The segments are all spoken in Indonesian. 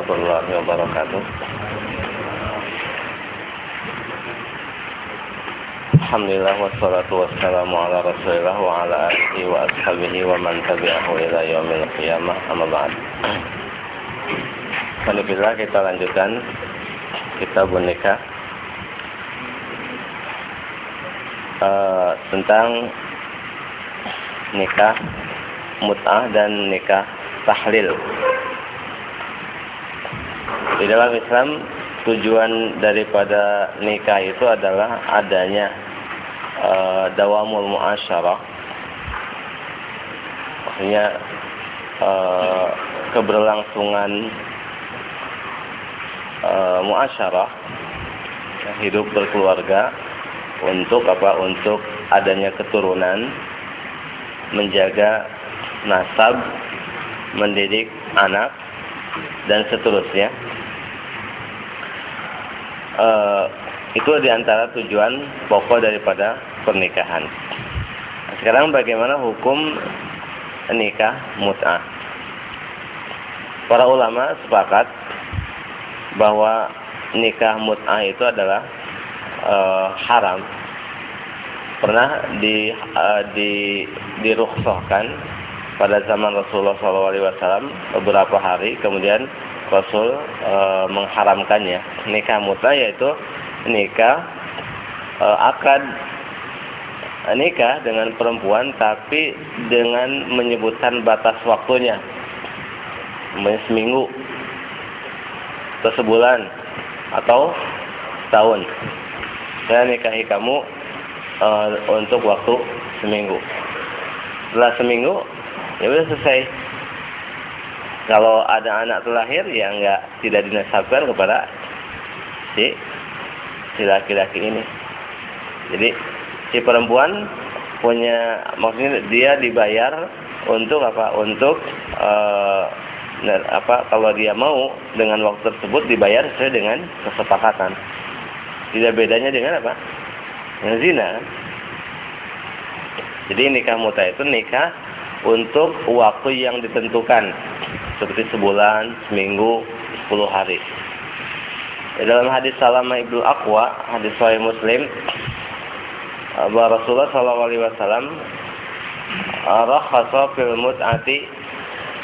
warahmatullahi wabarakatuh. Alhamdulillah wassalatu wassalamu ala Rasulillah wa ala alihi wa ashabihi wa man tabi'ahu ila yaumil qiyamah amma ba'd. Alhamdulillah kita lanjutkan kita nikah uh, tentang nikah mut'ah dan nikah tahlil. Di dalam Islam tujuan daripada nikah itu adalah adanya uh, dawamul muasyarah. Maksudnya uh, keberlangsungan uh, muasyarah. Hidup berkeluarga untuk apa? Untuk adanya keturunan menjaga nasab mendidik anak dan seterusnya uh, itu di antara tujuan pokok daripada pernikahan. Sekarang bagaimana hukum nikah mut'ah? Para ulama sepakat bahwa nikah mut'ah itu adalah e, haram. Pernah di e, di dirukhsahkan pada zaman Rasulullah SAW beberapa hari, kemudian Rasul e, mengharamkannya. Nikah mut'ah yaitu nikah e, akad nikah dengan perempuan tapi dengan menyebutkan batas waktunya. Seminggu atau sebulan atau tahun saya nikahi kamu uh, untuk waktu seminggu. Setelah seminggu ya udah selesai kalau ada anak terlahir ya enggak tidak dinasabkan kepada si si laki-laki ini. Jadi si perempuan punya maksudnya dia dibayar untuk apa? Untuk uh, apa kalau dia mau dengan waktu tersebut dibayar sesuai dengan kesepakatan. Tidak bedanya dengan apa? Dengan zina. Jadi nikah muta itu nikah untuk waktu yang ditentukan seperti sebulan seminggu sepuluh hari dalam hadis Salama Ibnu Aqwa hadis Sahih Muslim bahwa Rasulullah Shallallahu Alaihi Wasallam rakhasa fil mut'ati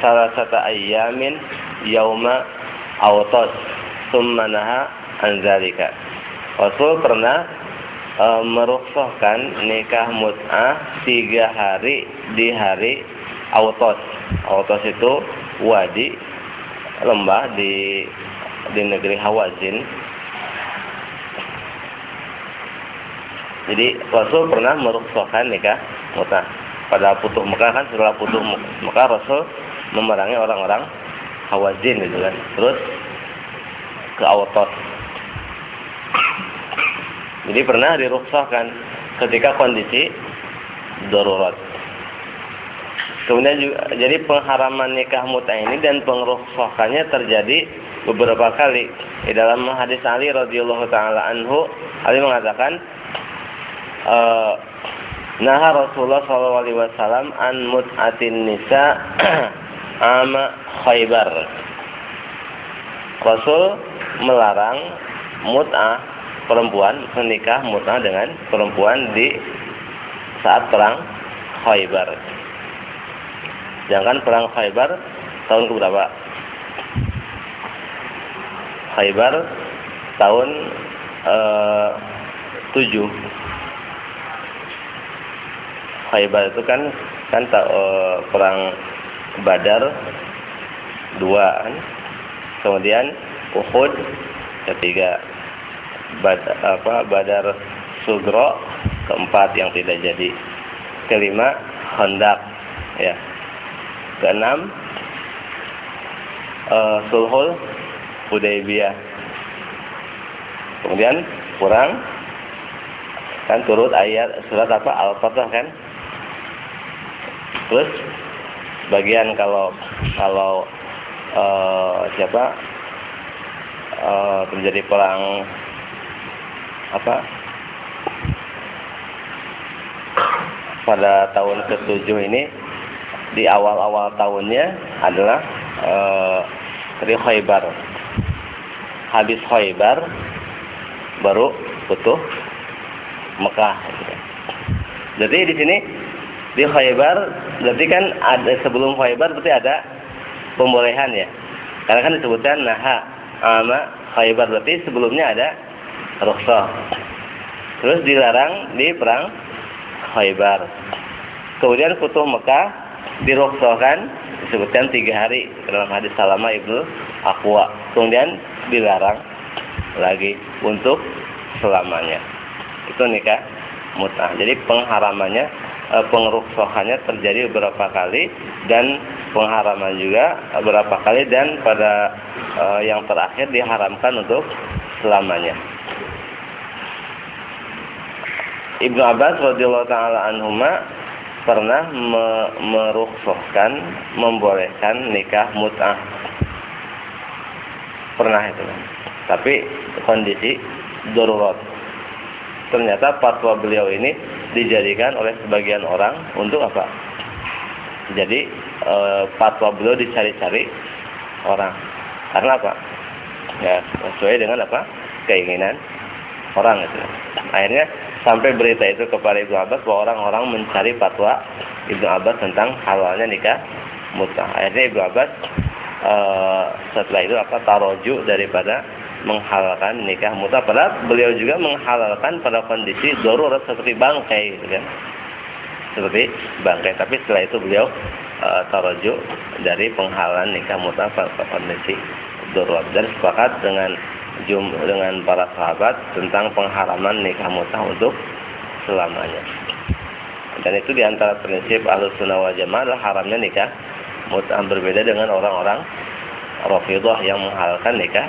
salah satu ayamin yauma autos summa naha anzalika. Rasul pernah e, merukhsahkan nikah mut'ah tiga hari di hari autos. Autos itu wadi lembah di di negeri Hawazin Jadi Rasul pernah merukhsahkan nikah mutah. Pada putuh Mekah kan setelah putuh Mekah Rasul memerangi orang-orang Hawazin gitu kan. Terus ke Awatos. Jadi pernah dirukhsahkan ketika kondisi darurat. Kemudian juga, jadi pengharaman nikah mutah ini dan pengrukhsahkannya terjadi beberapa kali. Di dalam hadis Ali radhiyallahu taala anhu, Ali mengatakan uh, Naha Rasulullah sallallahu alaihi wasallam an mut'atin nisa ama Khaybar. Rasul melarang mut'ah perempuan menikah mut'ah dengan perempuan di saat perang Khaybar. Jangan perang Khaybar tahun keberapa? Khaybar tahun uh, 7 Khaybar itu kan kan uh, perang Badar dua kan. Kemudian Uhud ketiga. Bad, apa Badar Sugro keempat yang tidak jadi. Kelima Khandaq ya. Keenam uh, Sulhul Hudaybiyah. Kemudian kurang kan turut ayat surat apa? Al-Fatah kan? Terus bagian kalau kalau uh, siapa? Uh, terjadi perang apa? Pada tahun ke-7 ini di awal-awal tahunnya adalah uh, dari Khaybar. Habis Khaybar baru butuh Mekah. Jadi di sini di Khaybar berarti kan ada sebelum Khaybar berarti ada pembolehan ya. Karena kan disebutkan naha ama Khaybar berarti sebelumnya ada rukhsah. Terus dilarang di perang Khaybar. Kemudian Futuh Mekah dirukhsahkan disebutkan tiga hari dalam hadis Salama ibnu Aqwa. Kemudian dilarang lagi untuk selamanya. Itu nikah mut'ah. Jadi pengharamannya e, pengeruksohannya terjadi beberapa kali dan pengharaman juga beberapa kali dan pada e, yang terakhir diharamkan untuk selamanya. Ibnu Abbas radhiyallahu taala anhuma pernah me merukhsahkan membolehkan nikah mut'ah. Pernah itu. Tapi kondisi darurat. Ternyata fatwa beliau ini dijadikan oleh sebagian orang untuk apa? Jadi e, beliau dicari-cari orang. Karena apa? Ya, sesuai dengan apa? keinginan orang itu. Akhirnya sampai berita itu kepada Ibnu Abbas bahwa orang-orang mencari fatwa Ibnu Abbas tentang halalnya nikah mutah. Akhirnya Ibnu Abbas e, setelah itu apa taroju daripada menghalalkan nikah muta padahal beliau juga menghalalkan pada kondisi darurat seperti bangkai gitu kan. Seperti bangkai. Tapi setelah itu beliau e, taroju dari penghalalan nikah muta pada kondisi darurat. Dan sepakat dengan jum dengan para sahabat tentang pengharaman nikah muta untuk selamanya dan itu di antara prinsip ahlus sunnah wal jamaah haramnya nikah muta berbeda dengan orang-orang Rafidah yang menghalalkan nikah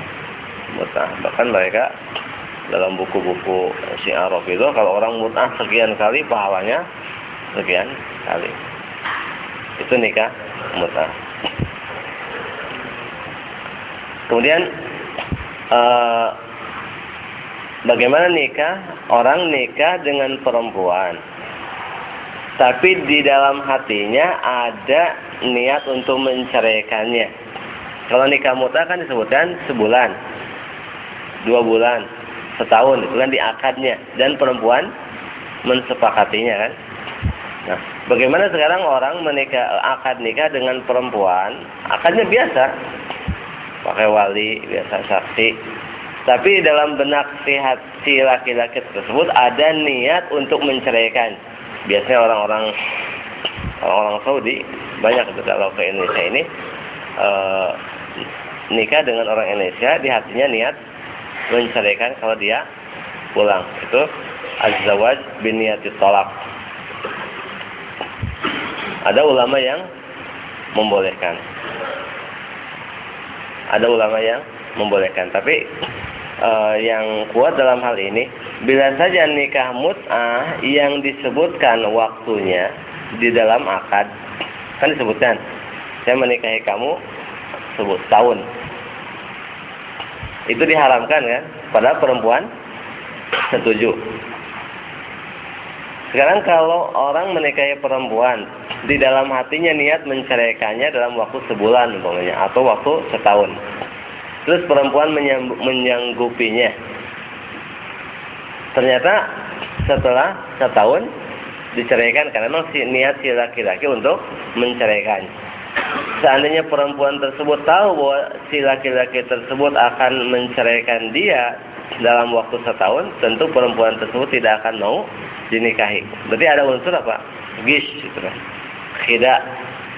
mut'ah. Bahkan mereka dalam buku-buku Syiar itu kalau orang mut'ah sekian kali pahalanya sekian kali. Itu nikah mut'ah. Kemudian uh, bagaimana nikah? Orang nikah dengan perempuan. Tapi di dalam hatinya ada niat untuk menceraikannya. Kalau nikah muta kan disebutkan sebulan dua bulan, setahun itu kan di akadnya dan perempuan mensepakatinya kan. Nah, bagaimana sekarang orang menikah akad nikah dengan perempuan, akadnya biasa, pakai wali, biasa saksi. Tapi dalam benak si, si laki-laki tersebut ada niat untuk menceraikan. Biasanya orang-orang orang-orang Saudi banyak kalau ke Indonesia ini e, nikah dengan orang Indonesia di hatinya niat menceraikan kalau dia pulang. Itu az-zawaj biniyati tolak. Ada ulama yang membolehkan. Ada ulama yang membolehkan, tapi uh, yang kuat dalam hal ini bila saja nikah mut'ah yang disebutkan waktunya di dalam akad kan disebutkan saya menikahi kamu sebut tahun. Itu diharamkan kan? Pada perempuan setuju sekarang kalau orang menikahi perempuan di dalam hatinya niat menceraikannya dalam waktu sebulan umpamanya atau waktu setahun. Terus perempuan menyanggupinya. Ternyata setelah setahun diceraikan karena memang si, niat si laki-laki untuk menceraikan. Seandainya perempuan tersebut tahu bahwa si laki-laki tersebut akan menceraikan dia dalam waktu setahun, tentu perempuan tersebut tidak akan mau dinikahi. Berarti ada unsur apa? Gish, gitu kan. Tidak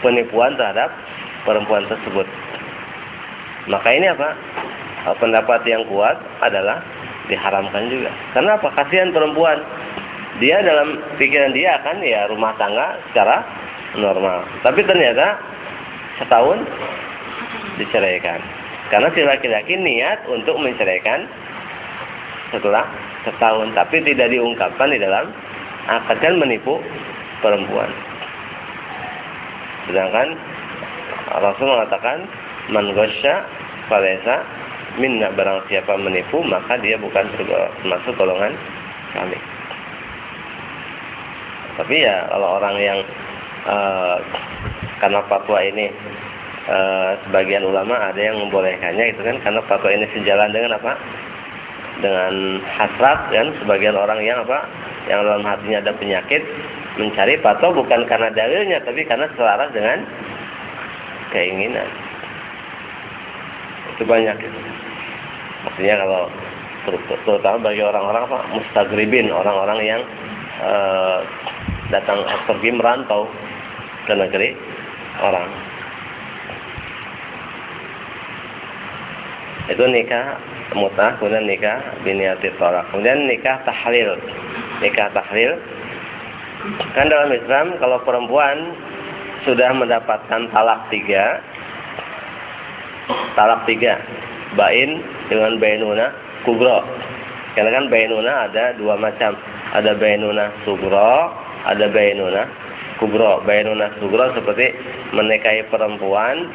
penipuan terhadap perempuan tersebut. Maka ini apa? Pendapat yang kuat adalah diharamkan juga. Karena apa? Kasihan perempuan. Dia dalam pikiran dia akan ya rumah tangga secara normal. Tapi ternyata setahun diceraikan. Karena si laki-laki niat untuk menceraikan setelah setahun, tapi tidak diungkapkan di dalam akad kan menipu perempuan. Sedangkan Rasul mengatakan man gosya falesa minna barang siapa menipu maka dia bukan termasuk golongan kami. Tapi ya kalau orang yang uh, karena fatwa ini e, sebagian ulama ada yang membolehkannya itu kan karena fatwa ini sejalan dengan apa? Dengan hasrat kan sebagian orang yang apa? Yang dalam hatinya ada penyakit mencari fatwa bukan karena dalilnya tapi karena selaras dengan keinginan. Itu banyak itu. Maksudnya kalau terutama bagi orang-orang apa mustagribin orang-orang yang e, datang pergi merantau ke negeri orang itu nikah mutah kemudian nikah biniati tolak. Kemudian nikah tahlil. Nikah tahlil. Kan dalam Islam kalau perempuan sudah mendapatkan talak tiga talak tiga bain dengan bainuna kubro. Karena kan bainuna ada dua macam. Ada bainuna sugro ada bainuna kubro. Bainuna sugro seperti menikahi perempuan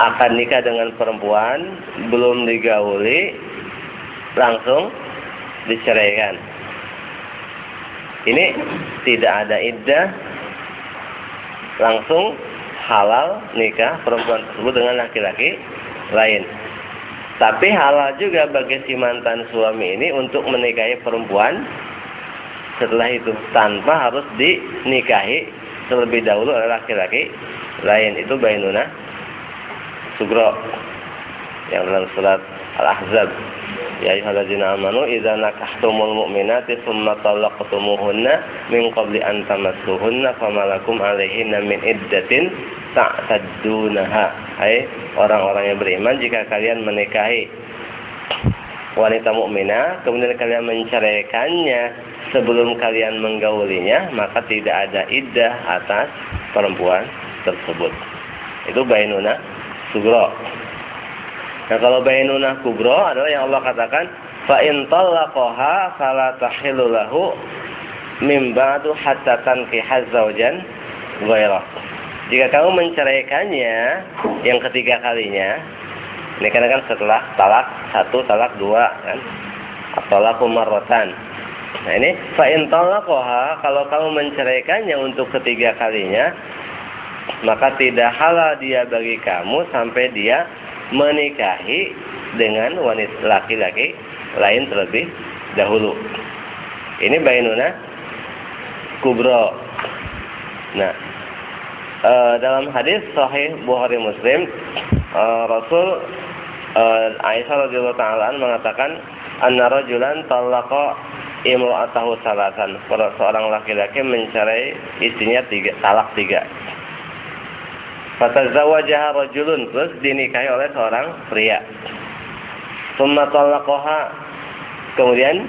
akan nikah dengan perempuan belum digauli langsung diceraikan. Ini tidak ada iddah langsung halal nikah perempuan tersebut dengan laki-laki lain. Tapi halal juga bagi si mantan suami ini untuk menikahi perempuan setelah itu tanpa harus dinikahi terlebih dahulu oleh laki-laki lain. Itu bainuna Sugro yang dalam surat Al-Ahzab Ya ayyuhalladzina amanu idza nakahtumul mu'minati tsumma talaqtumuhunna min qabli an tamassuhunna famalakum 'alaihinna min iddatin ta'taddunaha. Hai orang-orang yang beriman jika kalian menikahi wanita mukminah kemudian kalian menceraikannya sebelum kalian menggaulinya maka tidak ada iddah atas perempuan tersebut. Itu bainuna sugro. Nah kalau bainunah kubro adalah yang Allah katakan fa in talaqaha fala tahillu lahu mim ba'du hatta tankiha zawjan ghairah. Jika kamu menceraikannya yang ketiga kalinya, ini kan kan setelah talak satu, talak dua kan, talak marratan. Nah ini fa in kalau kamu menceraikannya untuk ketiga kalinya, maka tidak halal dia bagi kamu sampai dia menikahi dengan wanita laki-laki lain terlebih dahulu. Ini bainuna kubro. Nah, e, dalam hadis sahih Bukhari Muslim, e, Rasul e, Aisyah radhiyallahu taala mengatakan anna rajulan talaqa imra'atahu salasan. Seorang laki-laki mencerai istrinya tiga, talak tiga. Fatazawajaha rajulun terus dinikahi oleh seorang pria. Summa talaqaha kemudian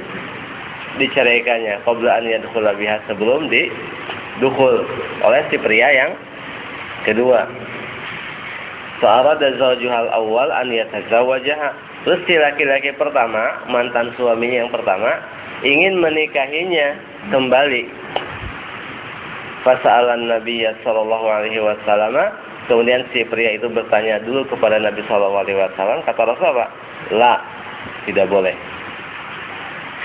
diceraikannya qabla an yadkhula biha sebelum didukul oleh si pria yang kedua. Fa'arada zawjuhal awal an yatazawajaha. Terus si laki-laki pertama, mantan suaminya yang pertama, ingin menikahinya kembali. Fasa'alan Nabi sallallahu alaihi wasallam Kemudian si pria itu bertanya dulu kepada Nabi Shallallahu Alaihi Wasallam. Kata Rasulullah, la, tidak boleh.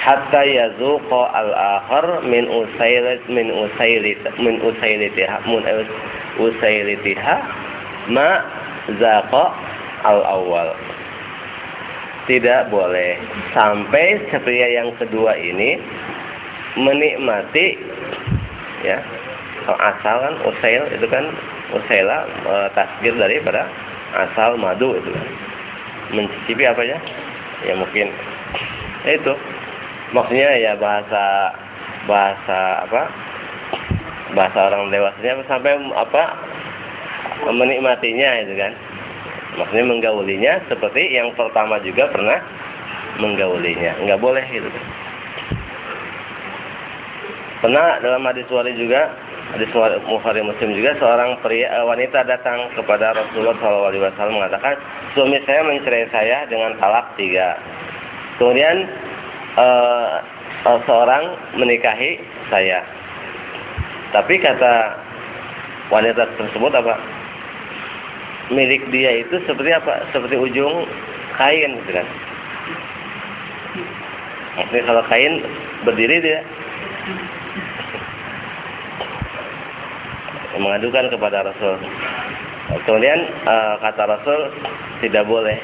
Hatta yazuqa al-akhar min usailit min usailit min usailitiha min usailitiha ma zaqa al-awwal. Tidak boleh sampai si pria yang kedua ini menikmati ya asal kan usail itu kan usaila e, tasgir daripada asal madu itu kan. Mencicipi apa ya? Ya mungkin ya itu. Maksudnya ya bahasa bahasa apa? Bahasa orang dewasanya sampai apa? menikmatinya itu kan. Maksudnya menggaulinya seperti yang pertama juga pernah menggaulinya. Enggak boleh gitu kan. Pernah dalam hadis wali juga hadis Bukhari Muslim juga seorang pria eh, wanita datang kepada Rasulullah SAW mengatakan suami saya mencerai saya dengan talak tiga. Kemudian uh, seorang menikahi saya. Tapi kata wanita tersebut apa? Milik dia itu seperti apa? Seperti ujung kain gitu kan. Maksudnya kalau kain berdiri dia mengadukan kepada Rasul Kemudian uh, kata Rasul tidak boleh.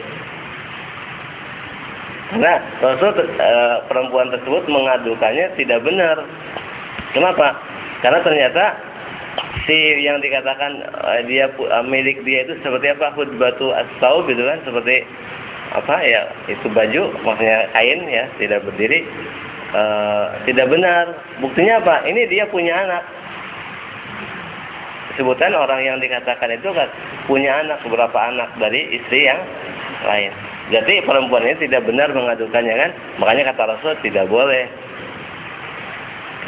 Karena Rasul uh, perempuan tersebut mengadukannya tidak benar. Kenapa? Karena ternyata si yang dikatakan uh, dia uh, milik dia itu seperti apa? Hudbatu as-saub gitu kan, seperti apa ya? Itu baju, maksudnya kain ya, tidak berdiri. Uh, tidak benar. Buktinya apa? Ini dia punya anak sebutan orang yang dikatakan itu kan punya anak beberapa anak dari istri yang lain. Jadi perempuan ini tidak benar mengadukannya kan? Makanya kata Rasul tidak boleh.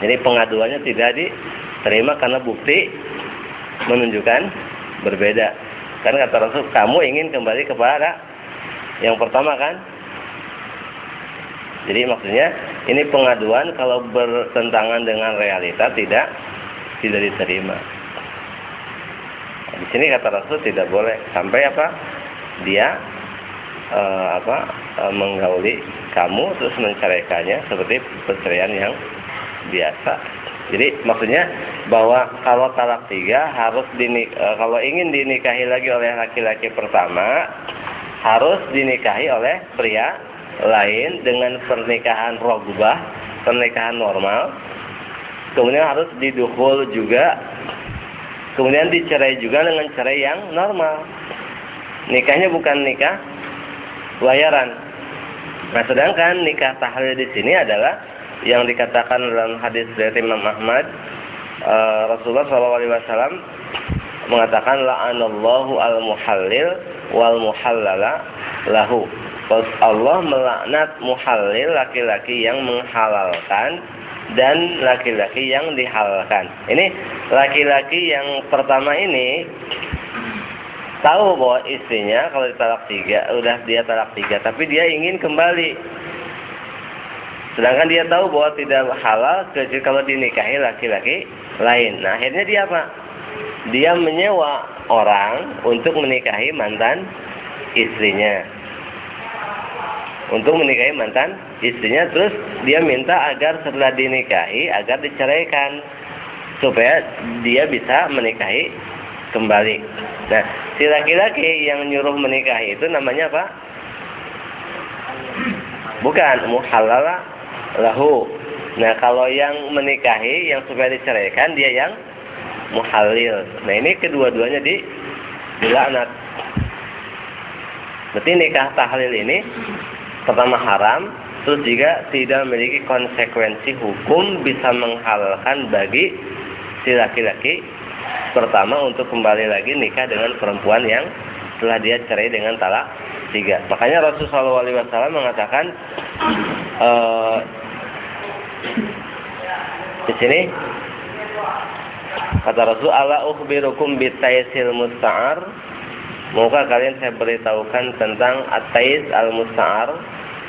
Jadi pengaduannya tidak diterima karena bukti menunjukkan berbeda. Karena kata Rasul kamu ingin kembali kepada yang pertama kan? Jadi maksudnya ini pengaduan kalau bertentangan dengan realita tidak tidak diterima. Di sini kata Rasul tidak boleh sampai apa? Dia e, apa? E, menggauli kamu terus menceraikannya seperti perceraian yang biasa. Jadi maksudnya bahwa kalau talak tiga harus dinik e, kalau ingin dinikahi lagi oleh laki-laki pertama harus dinikahi oleh pria lain dengan pernikahan rogubah, pernikahan normal. Kemudian harus didukul juga Kemudian dicerai juga dengan cerai yang normal. Nikahnya bukan nikah bayaran. Nah, sedangkan nikah tahlil di sini adalah yang dikatakan dalam hadis dari Imam Ahmad uh, Rasulullah SAW mengatakan la'anallahu al-muhallil wal muhallala lahu. Allah melaknat muhallil laki-laki yang menghalalkan dan laki-laki yang dihalalkan. Ini laki-laki yang pertama ini tahu bahwa istrinya kalau ditalak tiga, udah dia talak tiga, tapi dia ingin kembali. Sedangkan dia tahu bahwa tidak halal kalau dinikahi laki-laki lain. Nah akhirnya dia apa? Dia menyewa orang untuk menikahi mantan istrinya untuk menikahi mantan istrinya terus dia minta agar setelah dinikahi agar diceraikan supaya dia bisa menikahi kembali. Nah, si laki-laki yang nyuruh menikahi itu namanya apa? Bukan muhalala lahu. Nah, kalau yang menikahi yang supaya diceraikan dia yang muhalil. Nah, ini kedua-duanya di dilaknat. Berarti nikah tahlil ini pertama haram, terus juga tidak memiliki konsekuensi hukum bisa menghalalkan bagi si laki-laki pertama untuk kembali lagi nikah dengan perempuan yang telah dia cerai dengan talak tiga. Makanya Rasulullah SAW mengatakan uh, di sini kata Rasul Allah ukhbirukum bitaisil musta'ar Moga kalian saya beritahukan tentang atais al-musta'ar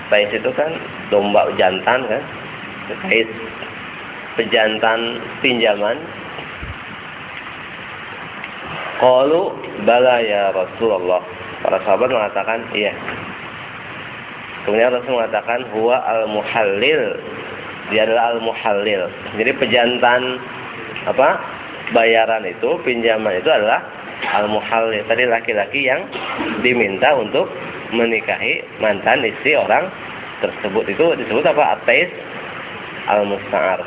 Tais itu kan domba jantan kan. Tais pejantan pinjaman. Qalu bala ya Rasulullah. Para sahabat mengatakan iya. Kemudian Rasul mengatakan huwa al-muhallil. Dia adalah al-muhallil. Jadi pejantan apa? Bayaran itu, pinjaman itu adalah al-muhallil. Tadi laki-laki yang diminta untuk menikahi mantan istri orang tersebut. Itu disebut apa? Ateis al musta'ar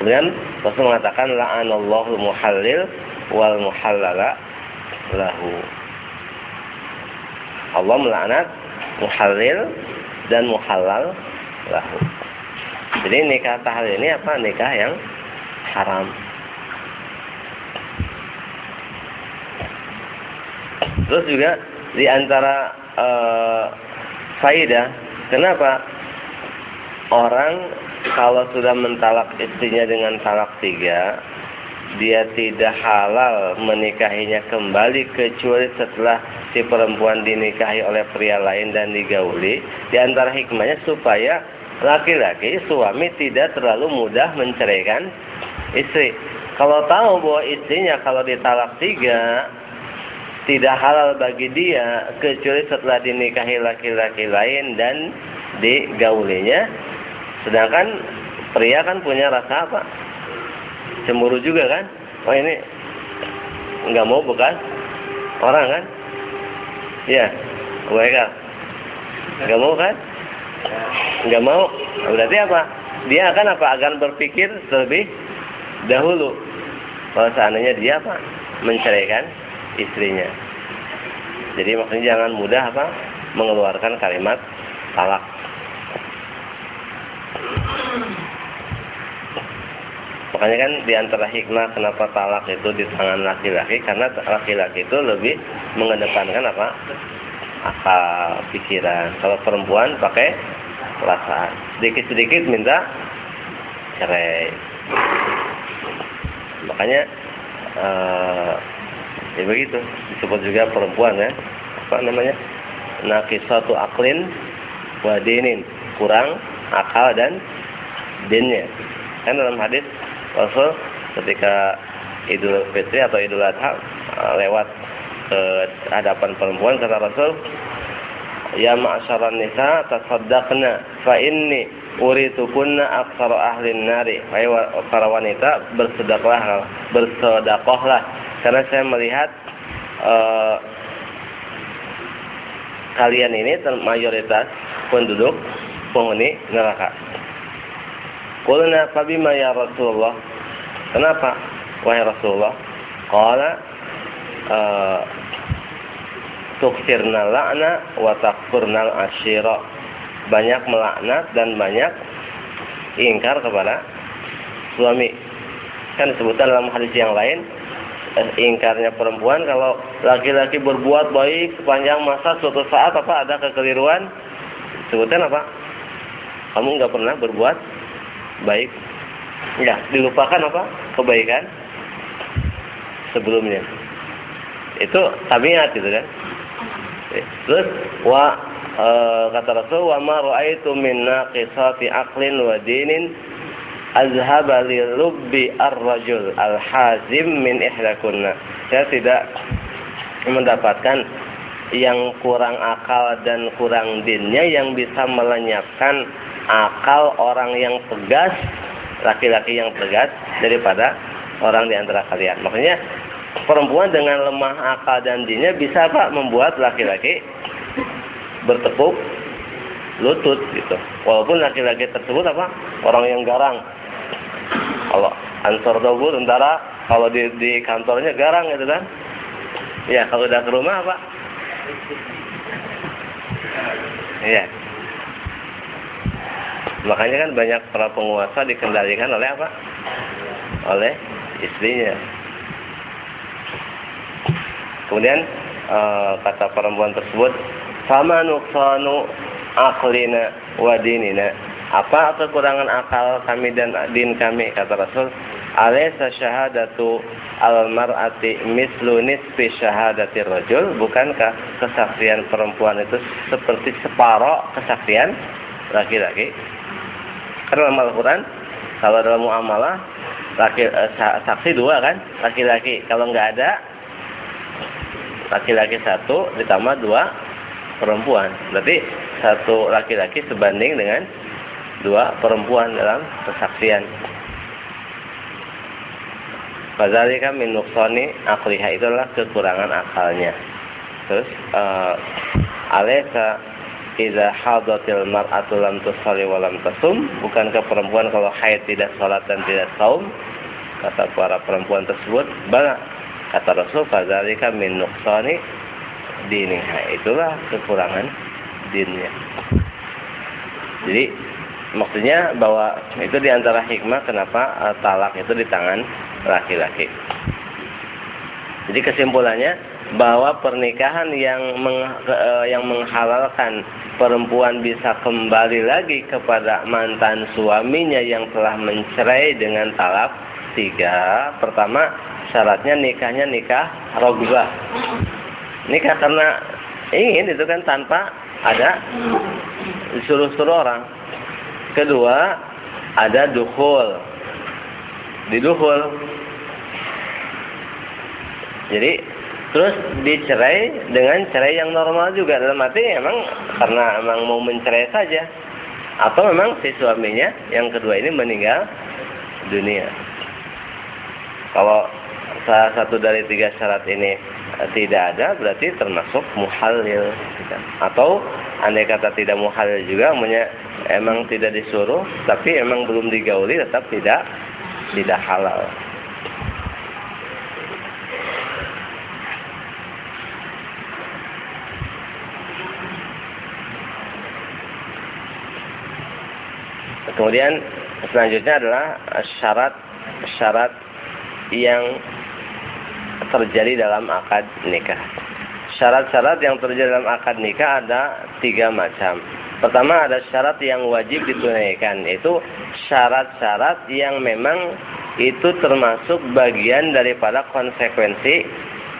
kemudian Rasul mengatakan la'anallahu muhallil wal muhallala lahu. Allah melaknat muhallil dan muhallal lahu. Jadi nikah tahlil ini apa? Nikah yang haram. Terus juga di antara uh, faidah kenapa? Orang kalau sudah mentalak istrinya dengan talak tiga dia tidak halal menikahinya kembali kecuali setelah si perempuan dinikahi oleh pria lain dan digauli. Di antara hikmahnya supaya laki-laki suami tidak terlalu mudah menceraikan istri. Kalau tahu bahwa istrinya kalau ditalak tiga tidak halal bagi dia kecuali setelah dinikahi laki-laki lain dan digaulinya. Sedangkan pria kan punya rasa apa? Cemburu juga kan? Oh ini nggak mau bekas Orang kan? Iya. Mereka. Gak mau kan? Gak mau. Berarti apa? Dia akan apa? Akan berpikir terlebih dahulu. Kalau seandainya dia apa? Menceraikan istrinya. Jadi maksudnya jangan mudah apa? Mengeluarkan kalimat talak. Makanya kan di antara hikmah kenapa talak itu di tangan laki-laki karena laki-laki itu lebih mengedepankan apa? akal pikiran. Kalau perempuan pakai perasaan. Sedikit-sedikit minta cerai. Makanya uh, ya begitu disebut juga perempuan ya. Apa namanya? Nakisatu aklin wadinin kurang akal dan dinnya. Kan dalam hadis Rasul ketika Idul Fitri atau Idul Adha uh, lewat ke hadapan perempuan kata Rasul Ya ma'asyaran nisa tasaddaqna fa inni uritukunna aktsara ahli nari. Hai para wanita bersedekahlah, bersedekahlah karena saya melihat uh, kalian ini mayoritas penduduk penghuni neraka. Qulna fabima ya Rasulullah? Kenapa? Wahai Rasulullah. Qala uh, tuksirna la'na wa takfurnal asyira. Banyak melaknat dan banyak ingkar kepada suami. Kan disebutkan dalam hadis yang lain eh, ingkarnya perempuan kalau laki-laki berbuat baik sepanjang masa suatu saat apa ada kekeliruan sebutkan apa? Kamu nggak pernah berbuat baik? Ya dilupakan apa? Kebaikan sebelumnya. Itu tabiat gitu kan? Terus wa e, kata Rasul wa ma raaitu min naqisati aqlin wa dinin azhaba li lubbi ar-rajul al-hazim min ihlakunna saya tidak mendapatkan yang kurang akal dan kurang dinnya yang bisa melenyapkan akal orang yang tegas, laki-laki yang tegas daripada orang di antara kalian. Makanya perempuan dengan lemah akal dan dinnya bisa apa membuat laki-laki bertepuk lutut gitu. Walaupun laki-laki tersebut apa orang yang garang. Kalau ansor dobu tentara kalau di, di kantornya garang gitu kan. Ya kalau udah ke rumah apa? Iya. Makanya kan banyak para penguasa dikendalikan oleh apa? Oleh istrinya. Kemudian e, kata perempuan tersebut, "Sama nuksanu aklina wa dinina." Apa kekurangan akal kami dan din kami kata Rasul? Alaysa syahadatu al-mar'ati mislu nisfi syahadati rajul? Bukankah kesaksian perempuan itu seperti separuh kesaksian laki-laki? Karena dalam Al-Quran, kalau dalam muamalah, laki, eh, saksi dua kan, laki-laki. Kalau nggak ada, laki-laki satu ditambah dua perempuan. Berarti satu laki-laki sebanding dengan dua perempuan dalam kesaksian. Fadzalika min nuqsani akliha itulah kekurangan akalnya. Terus uh, alaysa Iza hadatil mar'atu lam tusalli wa lam tasum, bukankah perempuan kalau haid tidak salat dan tidak saum? Kata para perempuan tersebut, bala. Kata Rasul, fadzalika min nuqsani diniha. Itulah kekurangan dinnya. Jadi maksudnya bahwa itu di antara hikmah kenapa uh, talak itu di tangan laki-laki. Jadi kesimpulannya bahwa pernikahan yang meng, uh, yang menghalalkan perempuan bisa kembali lagi kepada mantan suaminya yang telah mencerai dengan talak tiga pertama syaratnya nikahnya nikah rogbah nikah karena ingin itu kan tanpa ada disuruh-suruh orang kedua ada dukul didukul jadi terus dicerai dengan cerai yang normal juga. Dalam arti emang karena emang mau mencerai saja. Atau memang si suaminya yang kedua ini meninggal dunia. Kalau salah satu dari tiga syarat ini tidak ada berarti termasuk muhalil atau andai kata tidak muhalil juga emang tidak disuruh tapi emang belum digauli tetap tidak tidak halal. Kemudian selanjutnya adalah syarat-syarat yang terjadi dalam akad nikah. Syarat-syarat yang terjadi dalam akad nikah ada tiga macam. Pertama ada syarat yang wajib ditunaikan, yaitu syarat-syarat yang memang itu termasuk bagian daripada konsekuensi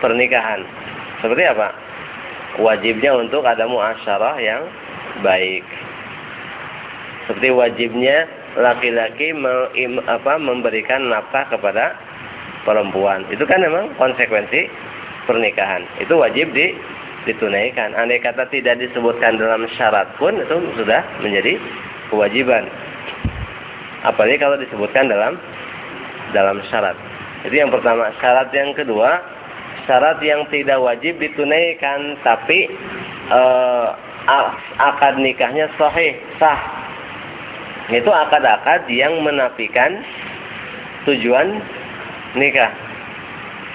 pernikahan. Seperti apa? Wajibnya untuk ada muasyarah yang baik. Seperti wajibnya laki-laki memberikan nafkah kepada perempuan. Itu kan memang konsekuensi pernikahan. Itu wajib di, ditunaikan. Andai kata tidak disebutkan dalam syarat pun itu sudah menjadi kewajiban. Apalagi kalau disebutkan dalam dalam syarat. Jadi yang pertama, syarat yang kedua, syarat yang tidak wajib ditunaikan tapi eh, akad nikahnya sahih, sah. Itu akad-akad yang menafikan tujuan nikah.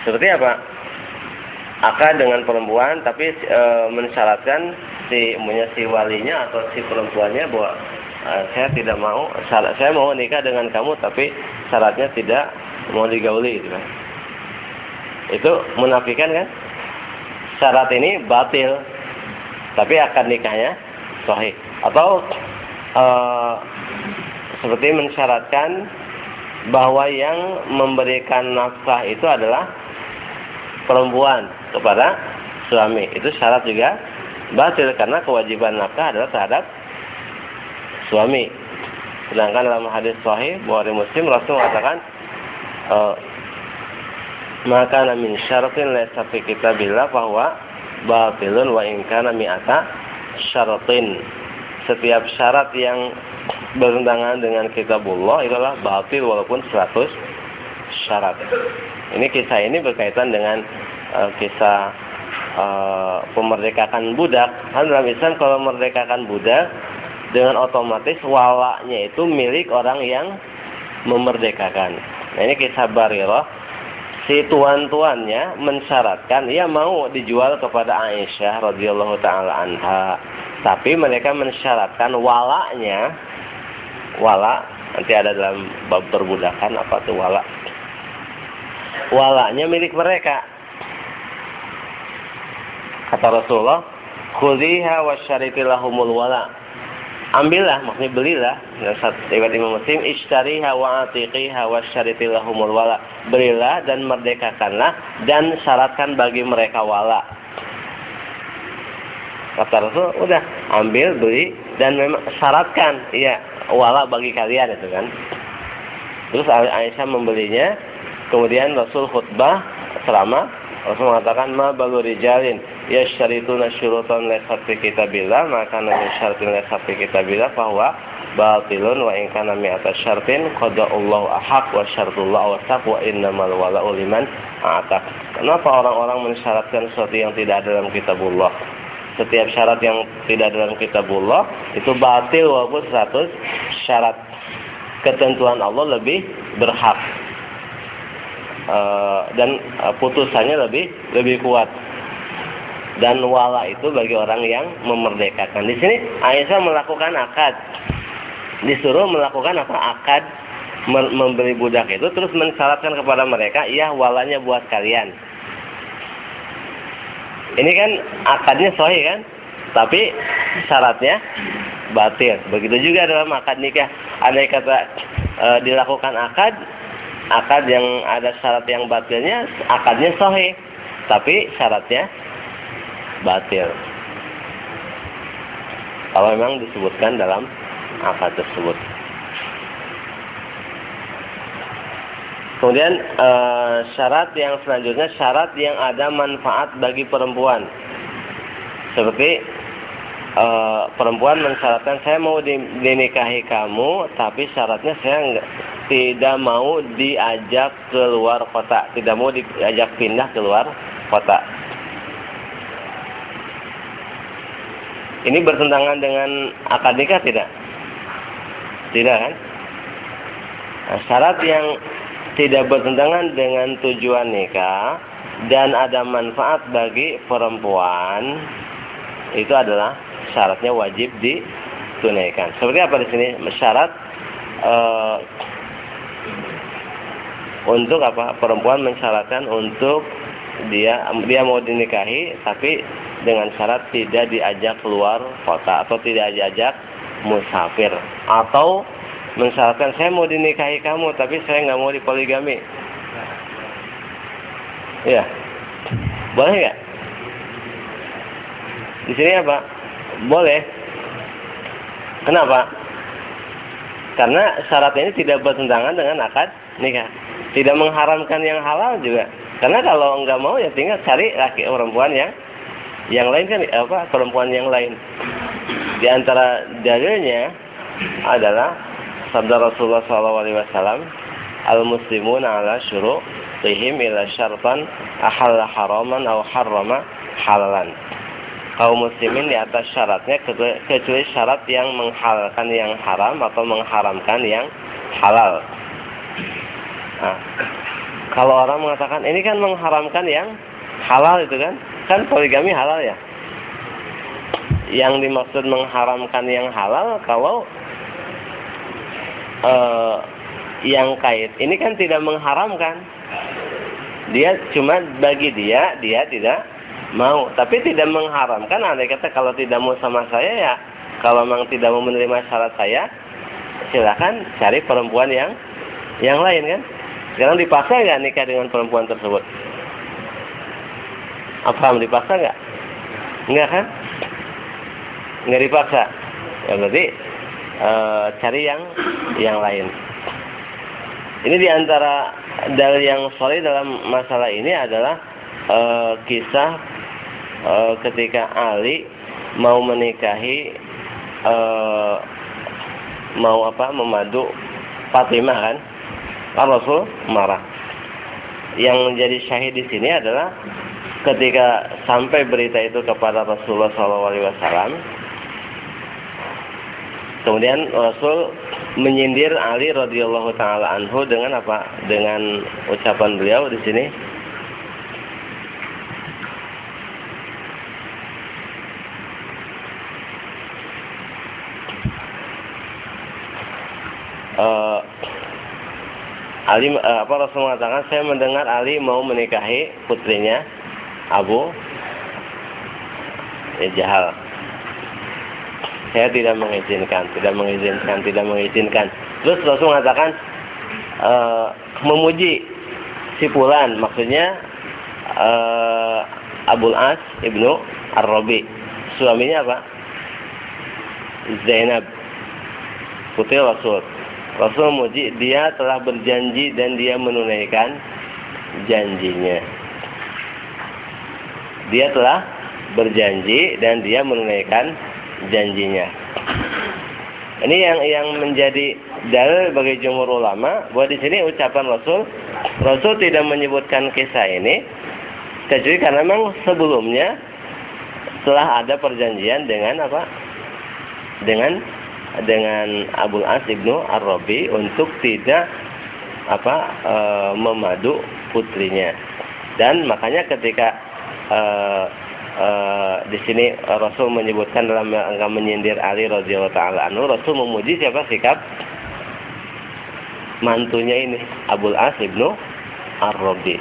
Seperti apa? Akad dengan perempuan tapi e, mensyaratkan si punya si walinya atau si perempuannya bahwa e, saya tidak mau syarat saya mau nikah dengan kamu tapi syaratnya tidak mau digauli gitu kan. Itu menafikan kan? Syarat ini batil. Tapi akad nikahnya sahih. Atau e, seperti mensyaratkan bahwa yang memberikan nafkah itu adalah perempuan kepada suami. Itu syarat juga batil karena kewajiban nafkah adalah terhadap suami. Sedangkan dalam hadis sahih Bukhari Muslim Rasul mengatakan e, maka min syaratin laysa fi kitabillah bahwa batilun wa in kana mi'ata syaratin. Setiap syarat yang bertentangan dengan kitabullah adalah batil walaupun 100 syarat. Ini kisah ini berkaitan dengan uh, kisah uh, pemerdekakan budak. Kan dalam Islam kalau memerdekakan budak dengan otomatis walaknya itu milik orang yang memerdekakan. Nah, ini kisah Barirah. Si tuan-tuannya mensyaratkan ia mau dijual kepada Aisyah radhiyallahu taala anha. Tapi mereka mensyaratkan walaknya. Wala nanti ada dalam bab perbudakan apa itu wala? Walanya milik mereka. Kata Rasulullah khudiha wasyaritilahumul wala. Ambillah maksudnya belilah. Riwayat Imam Muslim ishtariha wa atiqiha wasyaritilahumul wala. Berilah dan merdekakanlah dan syaratkan bagi mereka wala. Kata Rasul udah ambil beli dan memang syaratkan iya wala bagi kalian itu kan. Terus Aisyah membelinya, kemudian Rasul khutbah selama Rasul mengatakan ma balu rijalin yashtarituna syurutan laysat fi kitabillah maka nabi syaratin laysat fi kitabillah bahwa batilun wa in kana mi'ata syartin qada'allahu ahaq wa syartullah wasaq wa innamal wala'u liman a'taq. Kenapa orang-orang mensyaratkan sesuatu yang tidak ada dalam kitabullah? Setiap syarat yang tidak dalam kitabullah itu batil walaupun 100 syarat ketentuan Allah lebih berhak e, dan e, putusannya lebih lebih kuat dan wala itu bagi orang yang memerdekakan. Di sini Aisyah melakukan akad, disuruh melakukan apa akad memberi budak itu terus mensyaratkan kepada mereka, iya walanya buat kalian. Ini kan akadnya sahih kan? Tapi syaratnya batil. Begitu juga dalam akad nikah. Andai kata e, dilakukan akad, akad yang ada syarat yang batilnya, akadnya sahih. Tapi syaratnya batil. Kalau memang disebutkan dalam akad tersebut. Kemudian uh, syarat yang selanjutnya syarat yang ada manfaat bagi perempuan. Seperti uh, perempuan mensyaratkan saya mau dinikahi kamu, tapi syaratnya saya tidak mau diajak keluar kota, tidak mau diajak pindah keluar kota. Ini bertentangan dengan akad nikah tidak? Tidak kan? Nah, syarat yang tidak bertentangan dengan tujuan nikah dan ada manfaat bagi perempuan itu adalah syaratnya wajib ditunaikan. Seperti apa di sini? Syarat uh, untuk apa? Perempuan mensyaratkan untuk dia dia mau dinikahi tapi dengan syarat tidak diajak keluar kota atau tidak diajak musafir atau mensyaratkan saya mau dinikahi kamu tapi saya nggak mau dipoligami. Ya boleh nggak? Di sini apa? Boleh. Kenapa? Karena syarat ini tidak bertentangan dengan akad nikah. Tidak mengharamkan yang halal juga. Karena kalau nggak mau ya tinggal cari laki perempuan yang yang lain kan apa perempuan yang lain. Di antara dalilnya adalah sabda Rasulullah SAW, al muslimun ala tihim ila syartan ahalla haraman atau harrama halalan. Kaum muslimin di atas syaratnya kecuali syarat yang menghalalkan yang haram atau mengharamkan yang halal. Nah, kalau orang mengatakan ini kan mengharamkan yang halal itu kan, kan poligami halal ya. Yang dimaksud mengharamkan yang halal kalau uh, yang kait ini kan tidak mengharamkan. Dia cuma bagi dia, dia tidak mau. Tapi tidak mengharamkan. Andai kata kalau tidak mau sama saya ya, kalau memang tidak mau menerima syarat saya, silakan cari perempuan yang yang lain kan. Sekarang dipaksa nggak nikah dengan perempuan tersebut? Apa dipaksa nggak? Enggak kan? Nggak dipaksa. Ya berarti e, cari yang yang lain. Ini di antara dalil yang solid dalam masalah ini adalah e, kisah e, ketika Ali mau menikahi e, mau apa memadu Fatimah kan Kan Rasul marah. Yang menjadi syahid di sini adalah ketika sampai berita itu kepada Rasulullah SAW, kemudian Rasul menyindir Ali radhiyallahu taala anhu dengan apa? Dengan ucapan beliau di sini. Uh, Ali uh, apa Rasul mengatakan saya mendengar Ali mau menikahi putrinya Abu ya, Jahal. Saya tidak mengizinkan, tidak mengizinkan, tidak mengizinkan. Terus Rasul mengatakan uh, memuji si Fulan, maksudnya uh, Abul As ibnu Ar-Rabi. Suaminya apa? Zainab putri Rasul. Rasul memuji dia telah berjanji dan dia menunaikan janjinya. Dia telah berjanji dan dia menunaikan janjinya. Ini yang yang menjadi dalil bagi jumhur ulama bahwa di sini ucapan Rasul Rasul tidak menyebutkan kisah ini kecuali karena memang sebelumnya telah ada perjanjian dengan apa? Dengan dengan Abul As ibnu Ar-Rabi untuk tidak apa e, memadu putrinya. Dan makanya ketika e, e, di sini Rasul menyebutkan dalam rangka menyindir Ali radhiyallahu taala anhu, Rasul memuji siapa sikap mantunya ini Abul As ibnu Ar-Rabi.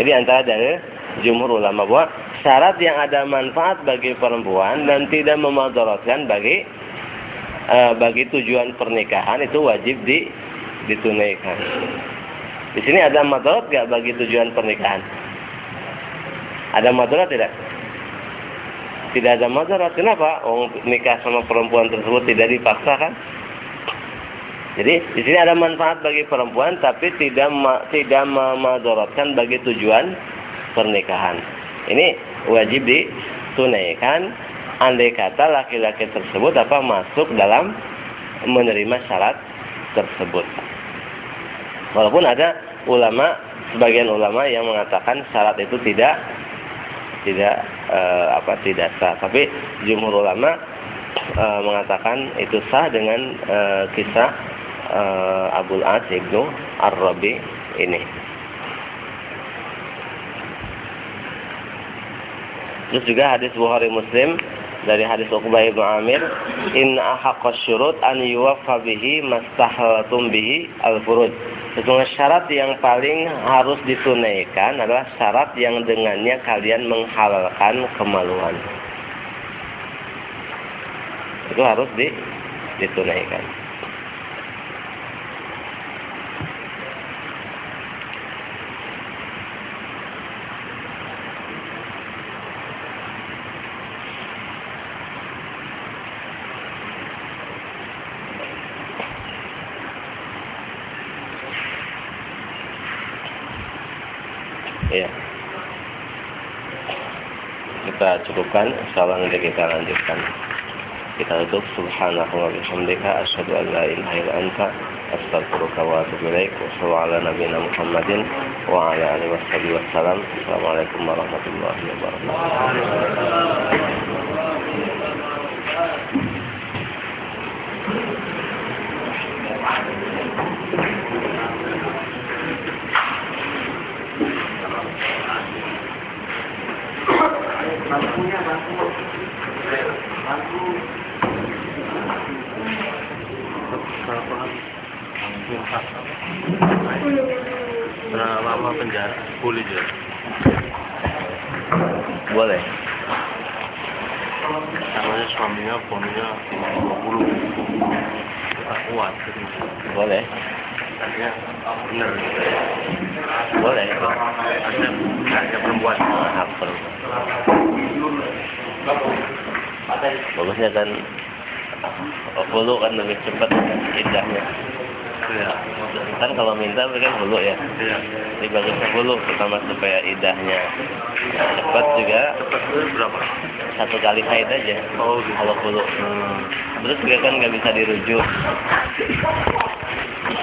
Jadi antara dari jumhur ulama bahwa syarat yang ada manfaat bagi perempuan dan tidak memadaratkan bagi e, bagi tujuan pernikahan itu wajib di ditunaikan. Di sini ada madarat gak bagi tujuan pernikahan? Ada madarat tidak? Tidak ada madarat. Kenapa? Oh, nikah sama perempuan tersebut tidak dipaksakan. Jadi di sini ada manfaat bagi perempuan tapi tidak ma tidak memadaratkan bagi tujuan pernikahan. Ini wajib ditunaikan andai kata laki-laki tersebut apa masuk dalam menerima syarat tersebut. Walaupun ada ulama, sebagian ulama yang mengatakan syarat itu tidak tidak e, apa tidak sah. Tapi jumhur ulama e, mengatakan itu sah dengan e, kisah e, Abdul As ibnu Ar-Rabi ini. Terus juga hadis Bukhari Muslim dari hadis Uqbah bin Amir, "Inna ahaqqas syurut an yuwaffa bihi mastahlatum bihi al-furuj." Sesungguhnya syarat yang paling harus ditunaikan adalah syarat yang dengannya kalian menghalalkan kemaluan. Itu harus ditunaikan. ya kita cukupkan insyaallah nanti kita lanjutkan. Kita tutup. Subhanahu wa bihamdika. Asyhadu an la ilaha illa anta. Astaghfiruka wa atubu ilaik. Wa sallallahu ala nabiyyina muhammadin wa ala alihi wasallam assalamualaikum warahmatullahi wabarakatuh bangkunya bangku bangku Berapa lama penjara? Boleh juga. Boleh. Namanya suaminya, suaminya 20. Tak kuat. Boleh. Benar. Boleh. Ada, perempuan. Perempuan. Bagusnya kan Hulu kan lebih cepat indahnya. Iya. Kan kalau minta kan hulu ya. Iya. Jadi bagusnya hulu pertama supaya idahnya cepat juga. Cepat itu berapa? Satu kali haid aja. Oh, gitu. Kalau hulu. Hmm. Terus juga kan nggak bisa dirujuk.